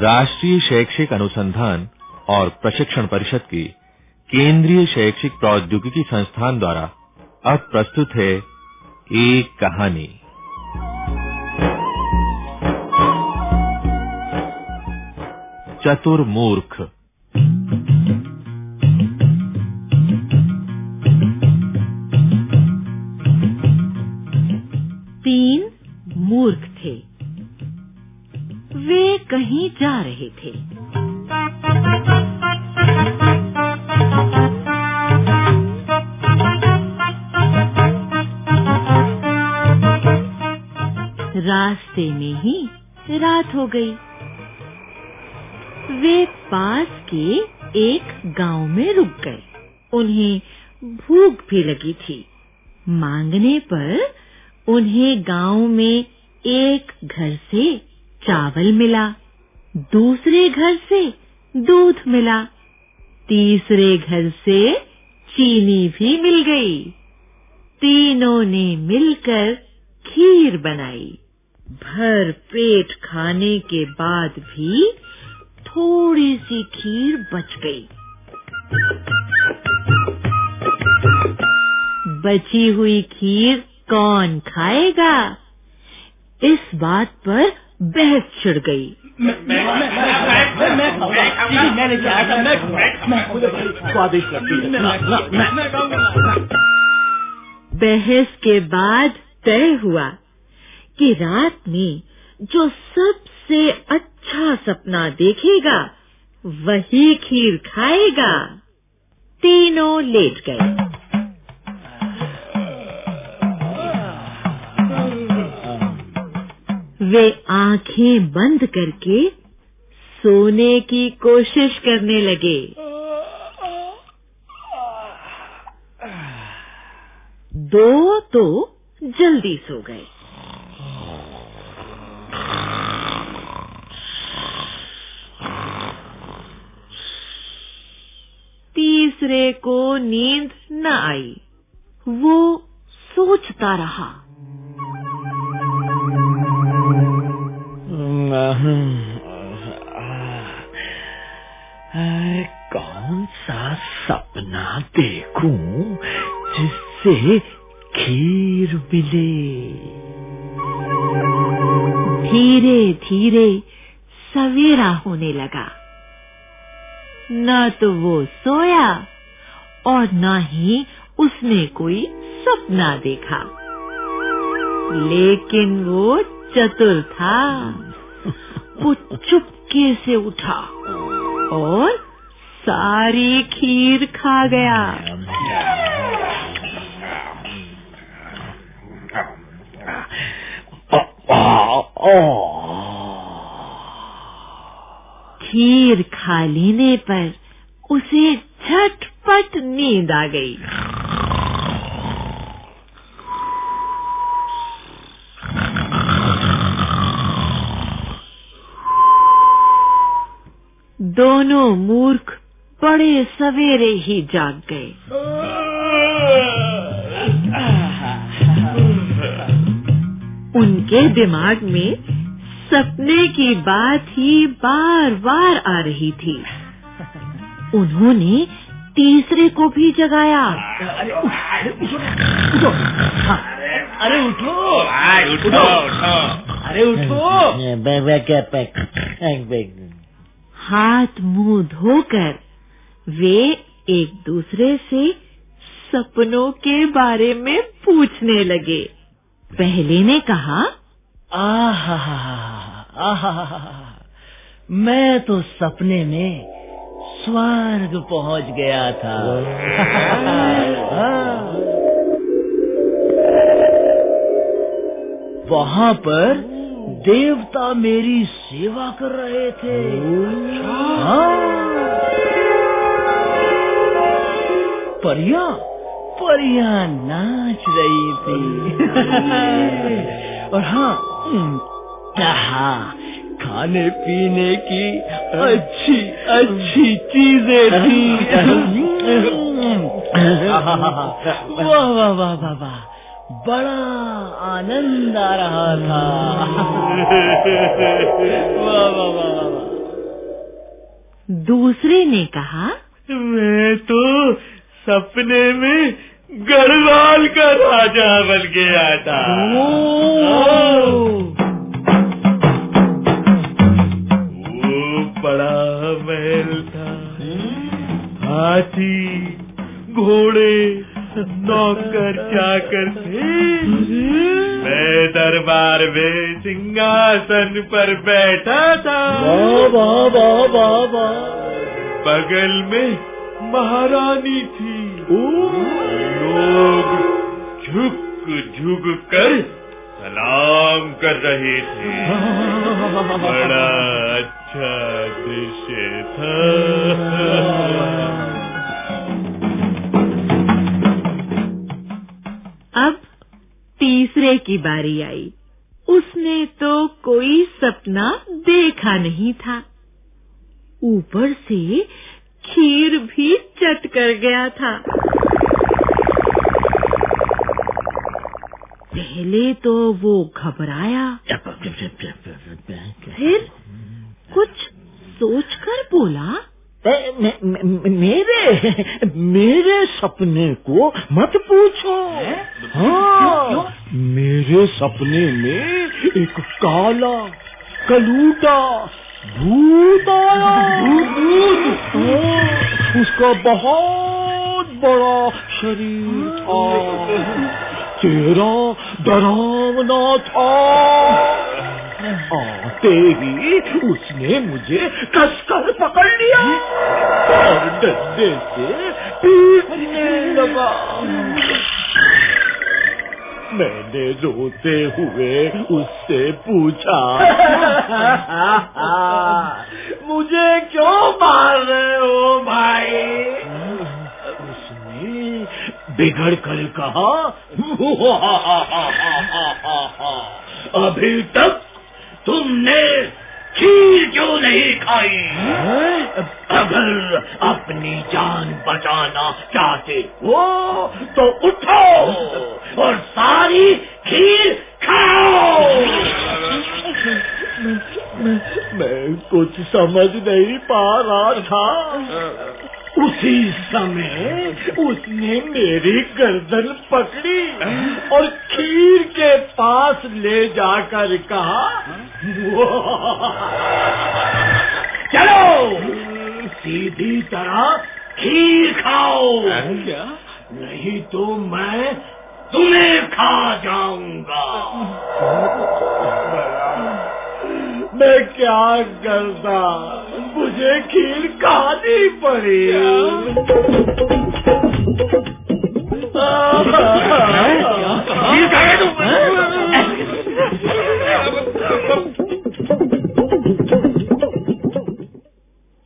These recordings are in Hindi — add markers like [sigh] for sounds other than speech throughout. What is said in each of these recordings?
राष्ट्रीय शैक्षिक अनुसंधान और प्रशिक्षण परिषद की केंद्रीय शैक्षिक प्रौद्योगिकी संस्थान द्वारा अब प्रस्तुत है एक कहानी। चतुर मूर्ख वे कहीं जा रहे थे। रास्ते में ही रात हो गई। वे पास के एक गाँव में रुक गए। उन्हें भूख भी लगी थी। मांगने पर उन्हें गाँव में एक घर से चावल मिला, दूसरे घर से दूध मिला, तीसरे घर से चीनी भी मिल गई। तीनों ने मिलकर खीर बनाई। भर पेट खाने के बाद भी थोड़ी सी खीर बच गई। बची हुई खीर कौन खाएगा? इस बात पर बहस छिड़ गई स्वादिष्ट लगती है बहस के बाद तय हुआ कि रात में जो सबसे अच्छा सपना देखेगा वही खीर खाएगा तीनों लेट गए वे आँखें बंद करके सोने की कोशिश करने लगे। दो तो जल्दी सो गए। तीसरे को नींद न आई। वो सोचता रहा। देखूँ जिससे खीर मिले। धीरे धीरे सवेरा होने लगा। न तो वो सोया और न ही उसने कोई सपना देखा। लेकिन वो चतुर था। वो चुपके से उठा और सारी खीर खा गया। खीर खा लेने पर उसे झटपट नींद आ गई। दोनों मूर्ख बड़े सवेरे ही जाग गए। उनके दिमाग में सपने की बात ही बार बार आ रही थी। उन्होंने तीसरे को भी जगाया। अरे उठो अरे उठो उठो। उठो। अरे उठो हाथ मुँह धोकर वे एक दूसरे से सपनों के बारे में पूछने लगे। पहले ने कहा आहा आहा मैं तो सपने में स्वर्ग पहुँच गया था। [laughs] वहाँ पर देवता मेरी सेवा कर रहे थे। हाँ। परियाँ परिया नाच रही थी। [laughs] और हाँ आहा, खाने पीने की अच्छी अच्छी चीज़ें थी। [laughs] वाह वाह वाह वाह वाह बड़ा आनंद आ रहा था। [laughs] वाह वाह वाह वाह। दूसरे ने कहा मैं तो सपने में गढ़वाल का राजा बन गया था। वो बड़ा महल था। हाथी घोड़े नौकर चाकर थे। मैं दरबार में सिंहासन पर बैठा था। वाह वाह वाह वाह। बगल में महारानी थी। लोग झुक झुक कर सलाम कर रहे थे। बड़ा अच्छा दृश्य था। अब तीसरे की बारी आई। उसने तो कोई सपना देखा नहीं था। ऊपर से खीर भी चट कर गया था। पहले तो वो घबराया। फिर कुछ सोचकर बोला ए, मे, मे, मेरे मेरे सपने को मत पूछो। हाँ? मेरे सपने में एक काला कलूटा भूत आया। भूत उसका बहुत बड़ा शरीर था। चेहरा डरावना था। आते ही उसने मुझे कसकर पकड़ लिया और डंडे से पीटने लगा। मैंने रोते हुए उससे पूछा। [laughs] मुझे क्यों मार रहे हो भाई? उसने बिगड़ कर कहा अभी तक तुमने खीर क्यों नहीं खाई? अगर अपनी जान बचाना चाहते हो तो उठो और सारी खीर खाओ। मैं कुछ समझ नहीं पा रहा था। उसी समय उसने मेरी गर्दन पकड़ी और खीर के पास ले जाकर कहा चलो सीधी तरह खीर खाओ। नहीं तो मैं तुम्हें खा जाऊँगा। [laughs] मैं क्या करता? मुझे खीर खानी पड़ी। खीर खाए तुम?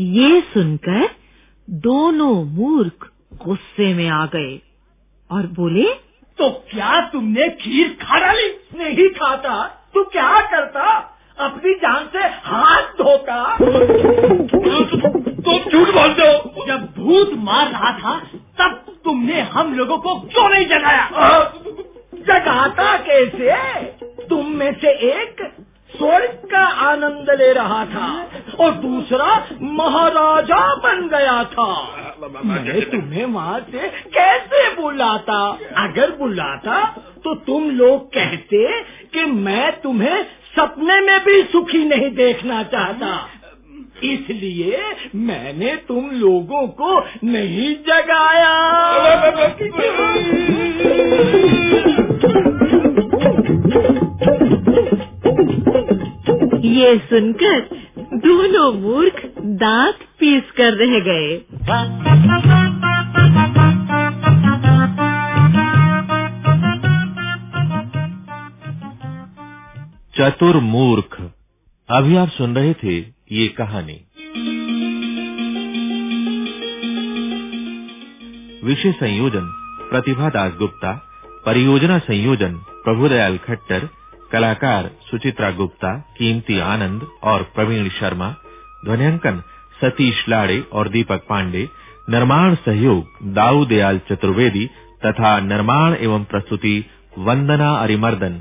ये सुनकर दोनों मूर्ख गुस्से में आ गए और बोले तो क्या तुमने खीर खा डाली? नहीं खाता। तू क्या करता? अपनी जान से हाथ धोता? रहा था, तब तुमने हम लोगों को क्यों नहीं जगाया? जगाता कैसे? तुम में से एक स्वर्ग का आनंद ले रहा था और दूसरा महाराजा बन गया था। मैं तुम्हें वहाँ से कैसे बुलाता? अगर बुलाता तो तुम लोग कहते कि मैं तुम्हें सपने में भी सुखी नहीं देखना चाहता। इसलिए मैंने तुम लोगों को नहीं जगाया। ये सुनकर दोनों मूर्ख दांत पीस कर रह गए। चतुर मूर्ख अभी आप सुन रहे थे ये कहानी। विषय संयोजन, प्रतिभा दास गुप्ता परियोजना संयोजन, प्रभुदयाल खट्टर, कलाकार सुचित्रा गुप्ता, कीमती आनंद और प्रवीण शर्मा, ध्वनियांकन सतीश लाड़े और दीपक पांडे, निर्माण सहयोग दाऊदयाल चतुर्वेदी तथा निर्माण एवं प्रस्तुति वंदना अरिमर्दन।